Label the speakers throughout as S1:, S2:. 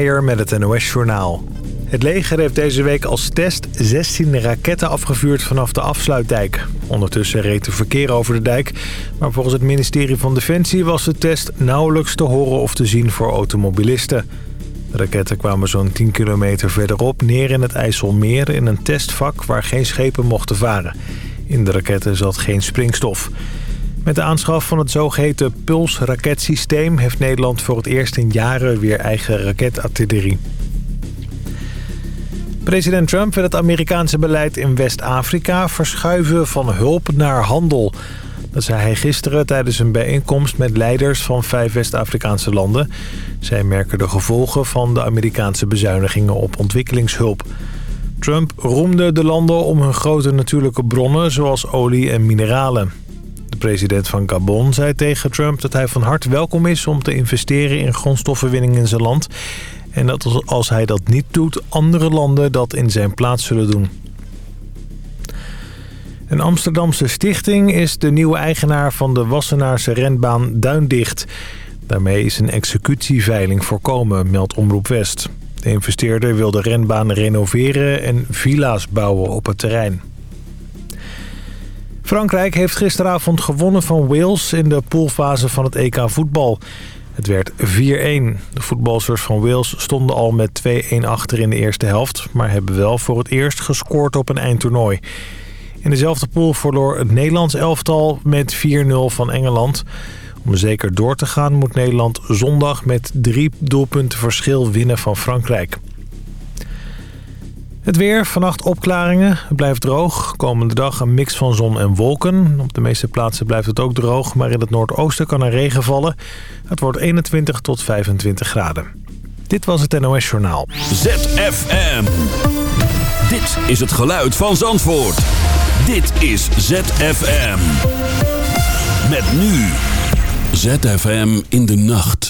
S1: Met het NOS-journaal. Het leger heeft deze week als test 16 raketten afgevuurd vanaf de afsluitdijk. Ondertussen reed er verkeer over de dijk. Maar volgens het ministerie van Defensie was de test nauwelijks te horen of te zien voor automobilisten. De raketten kwamen zo'n 10 kilometer verderop neer in het IJsselmeer in een testvak waar geen schepen mochten varen. In de raketten zat geen springstof. Met de aanschaf van het zogeheten Puls-raketsysteem... heeft Nederland voor het eerst in jaren weer eigen raketartillerie. President Trump wil het Amerikaanse beleid in West-Afrika verschuiven van hulp naar handel. Dat zei hij gisteren tijdens een bijeenkomst met leiders van vijf West-Afrikaanse landen. Zij merken de gevolgen van de Amerikaanse bezuinigingen op ontwikkelingshulp. Trump roemde de landen om hun grote natuurlijke bronnen zoals olie en mineralen. De president van Gabon zei tegen Trump dat hij van harte welkom is om te investeren in grondstoffenwinning in zijn land. En dat als hij dat niet doet, andere landen dat in zijn plaats zullen doen. Een Amsterdamse stichting is de nieuwe eigenaar van de Wassenaarse renbaan Duindicht. Daarmee is een executieveiling voorkomen, meldt Omroep West. De investeerder wil de renbaan renoveren en villa's bouwen op het terrein. Frankrijk heeft gisteravond gewonnen van Wales in de poolfase van het EK voetbal. Het werd 4-1. De voetbalsters van Wales stonden al met 2-1 achter in de eerste helft... maar hebben wel voor het eerst gescoord op een eindtoernooi. In dezelfde pool verloor het Nederlands elftal met 4-0 van Engeland. Om zeker door te gaan moet Nederland zondag met drie doelpunten verschil winnen van Frankrijk. Het weer, vannacht opklaringen. Het blijft droog. Komende dag een mix van zon en wolken. Op de meeste plaatsen blijft het ook droog, maar in het noordoosten kan er regen vallen. Het wordt 21 tot 25 graden. Dit was het NOS Journaal.
S2: ZFM. Dit is het geluid van Zandvoort. Dit is ZFM. Met nu. ZFM in de nacht.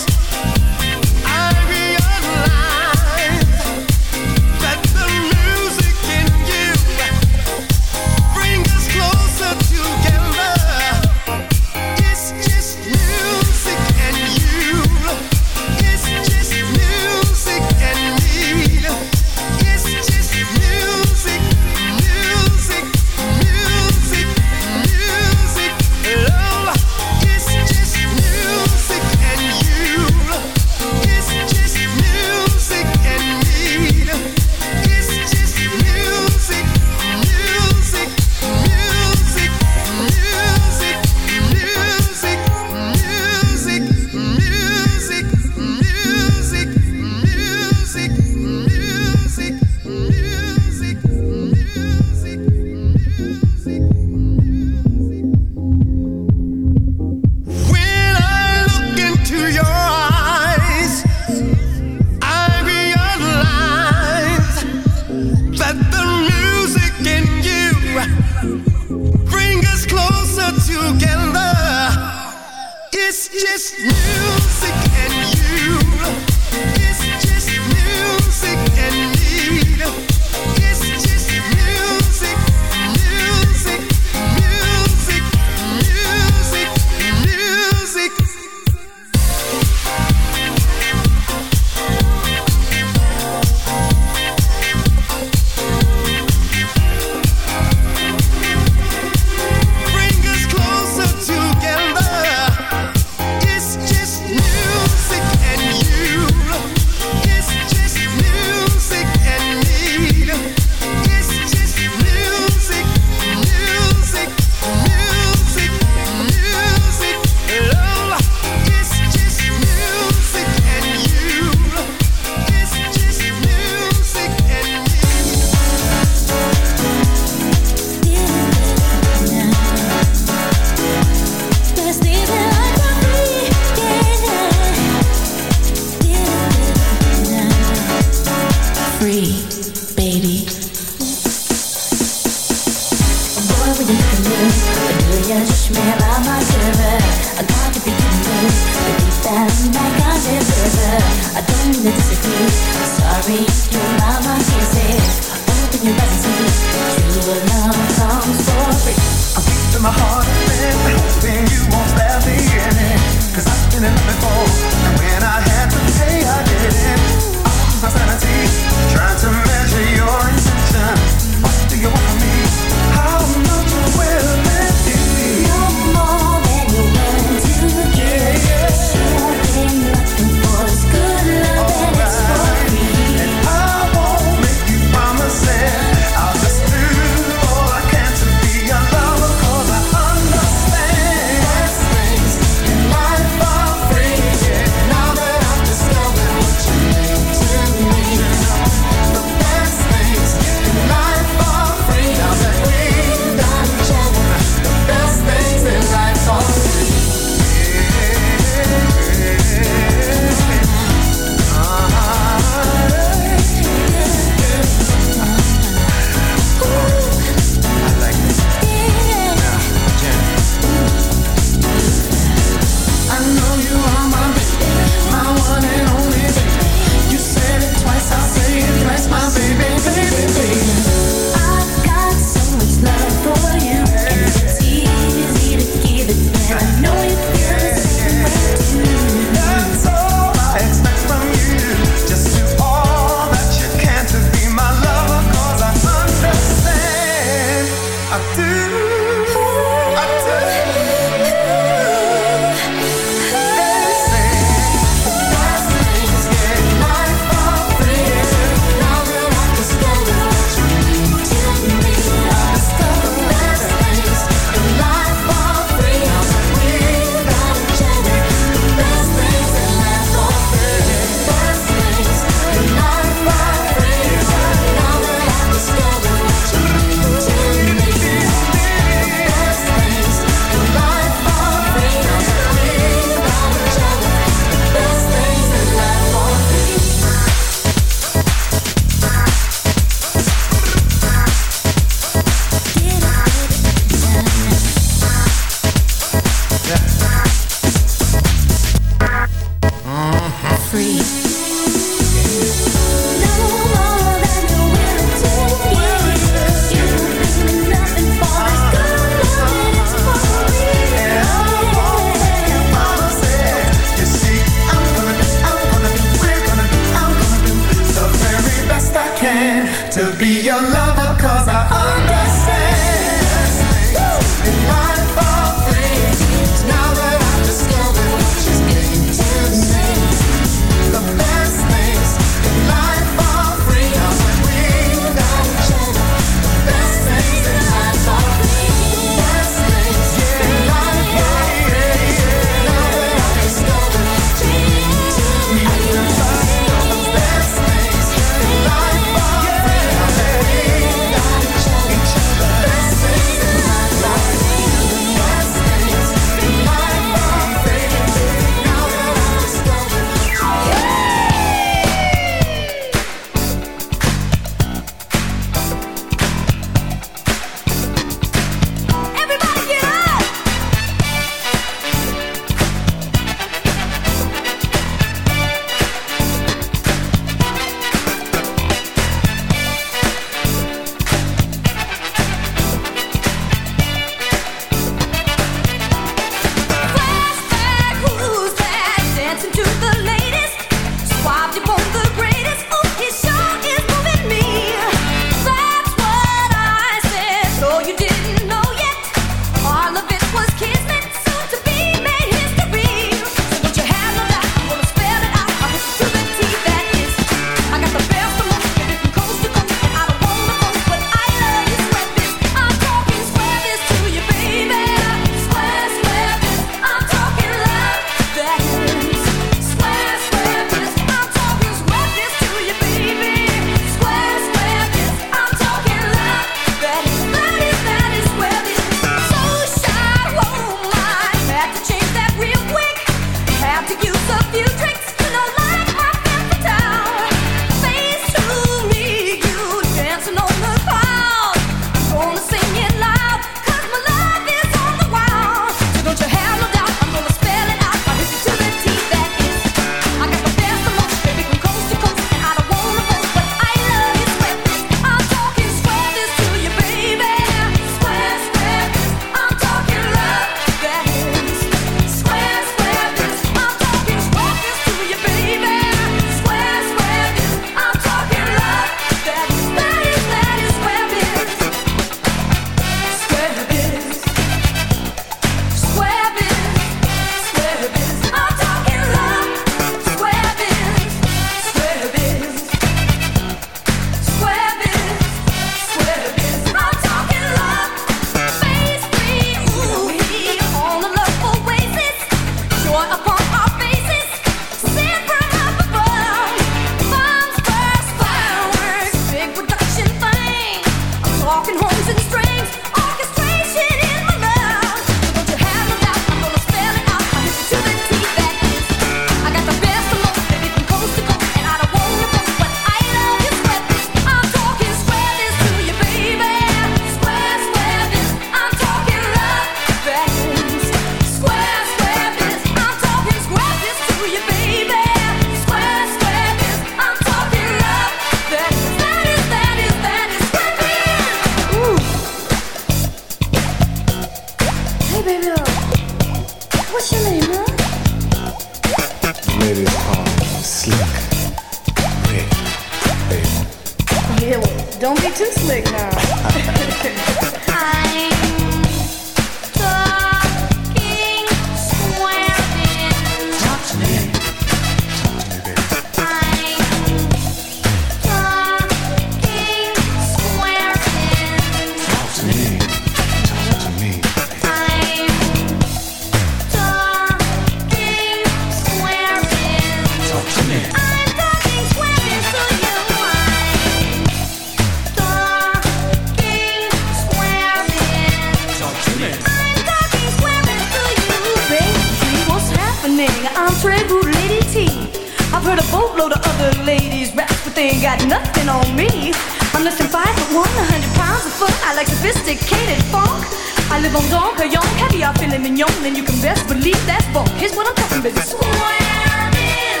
S3: Crayon, caviar, filet mignon, then you can best believe that's bunk. Here's what I'm talking about. Swamming.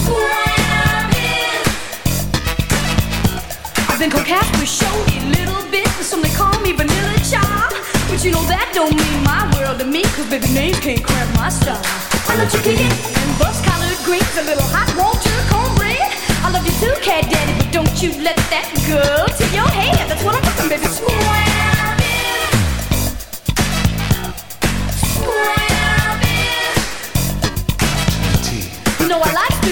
S3: Swamming. I've been called Casper, showy, little bit, and some they call me Vanilla Child. But you know that don't mean my world to me, cause baby names can't cramp my style. I love you, kicking and bus collared greens, a little hot water, cornbread. I love you too, cat daddy, but don't you let that go to your head. That's what I'm talking, baby. Swam. know I like to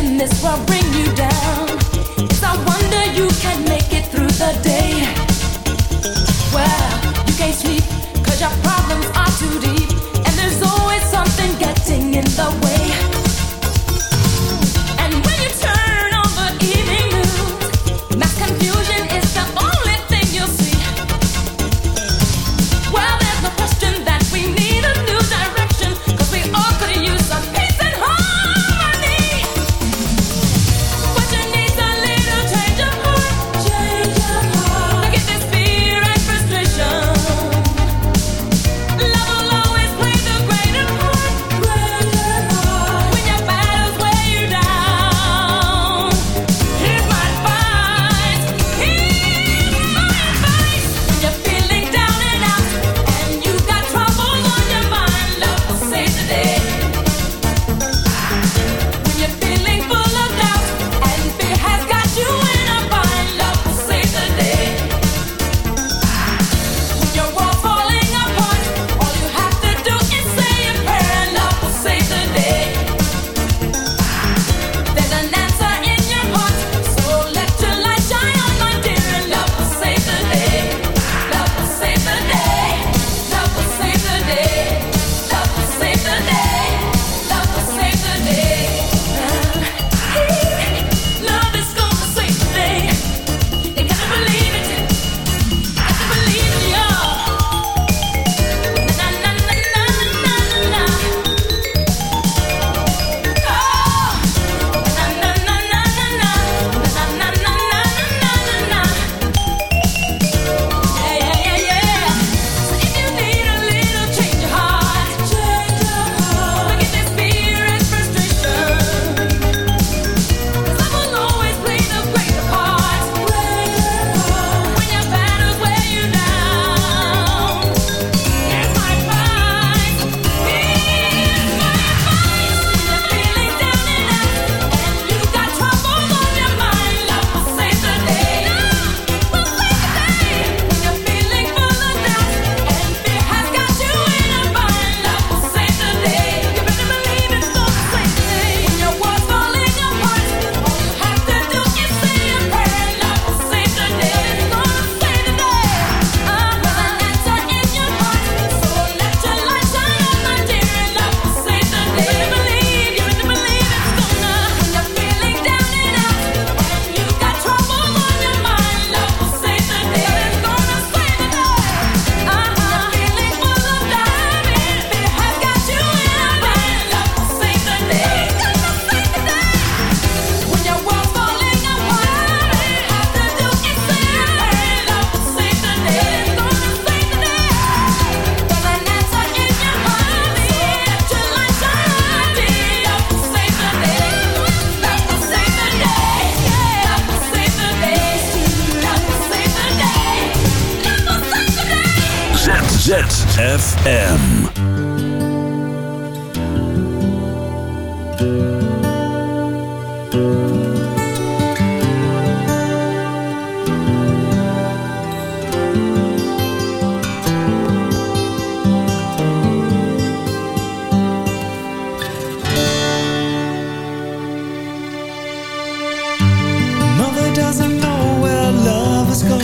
S3: This will bring you down. It's no wonder you can't make it through the day. Well,
S2: you can't your problems are too deep. And there's always
S4: something getting in the way.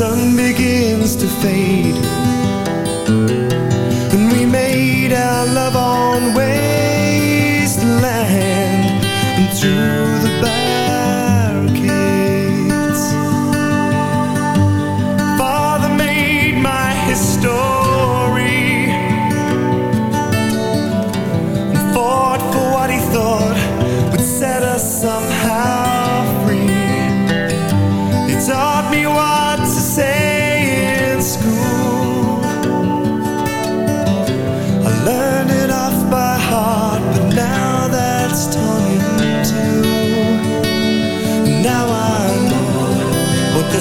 S2: sun begins to
S4: fade.